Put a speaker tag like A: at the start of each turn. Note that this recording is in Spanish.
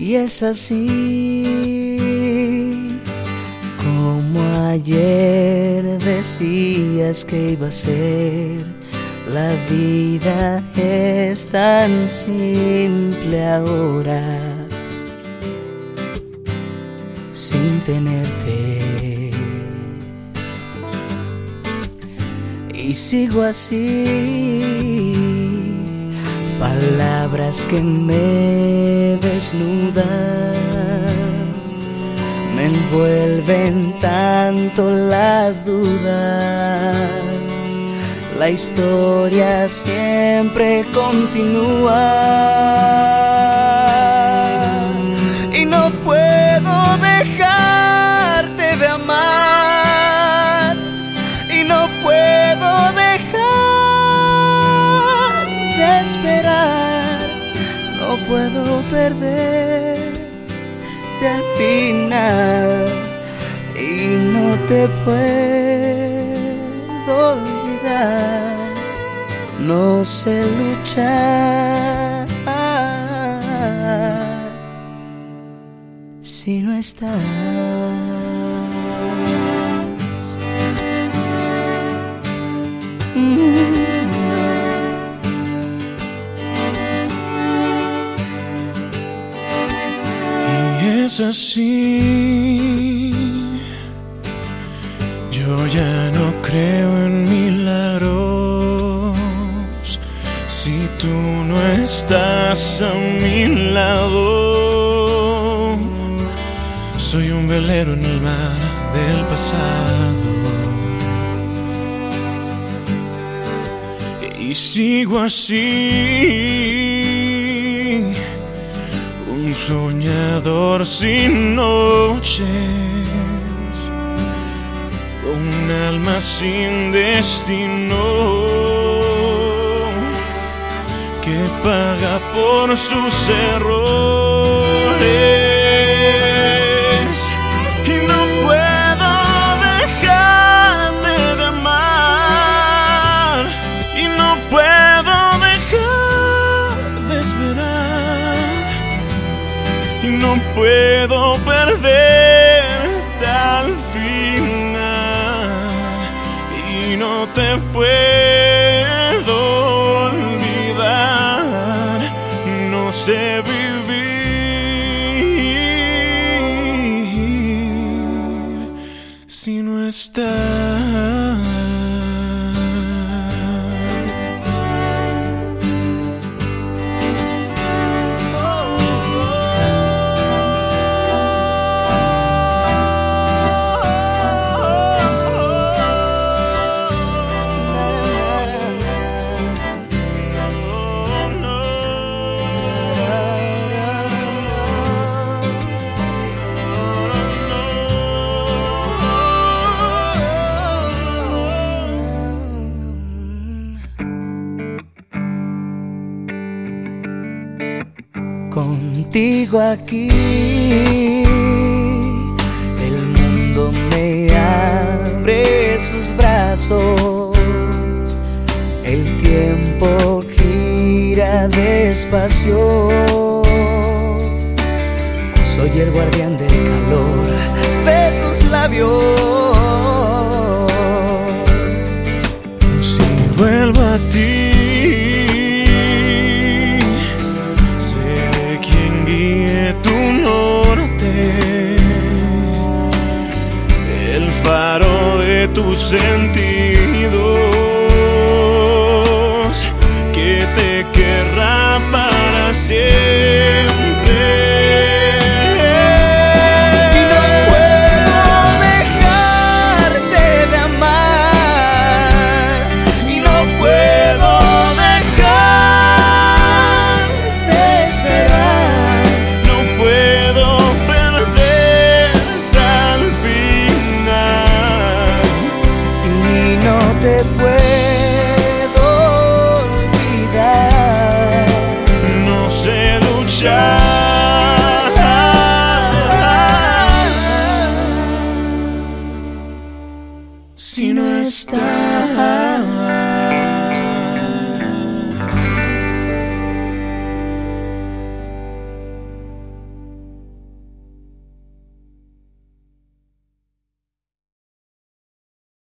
A: Y es así como ayer decías que iba a ser. La vida es tan simple ahora sin tenerte. Y sigo así, palabras que me desnudan, me envuelven tanto las dudas. La historia siempre continúa puedo perderte al final y no te puedo olvidar no sé luchar si no estás.
B: Es así. Yo ya no creo en milagros. Si tú no estás a mi lado, soy un velero en el mar del pasado. Y sigo así, soñador sin noches, un alma sin destino, que paga por sus errores. Y no puedo dejarte de amar, y no puedo dejar de esperar no puedo perderte al final. Y no te puedo olvidar. No sé vivir si no estás
A: Contigo aquí el mundo me abre sus brazos, el tiempo gira despacio. Soy el guardián del calor de tus labios.
B: Sentidos, que te querrá para siempre.
A: Te puedo olvidar
B: No sé luchar.
A: Si no estás